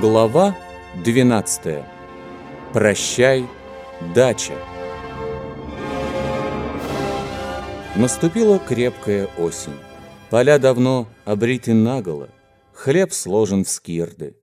Глава 12. Прощай, дача. Наступила крепкая осень. Поля давно обриты наголо, хлеб сложен в скирды.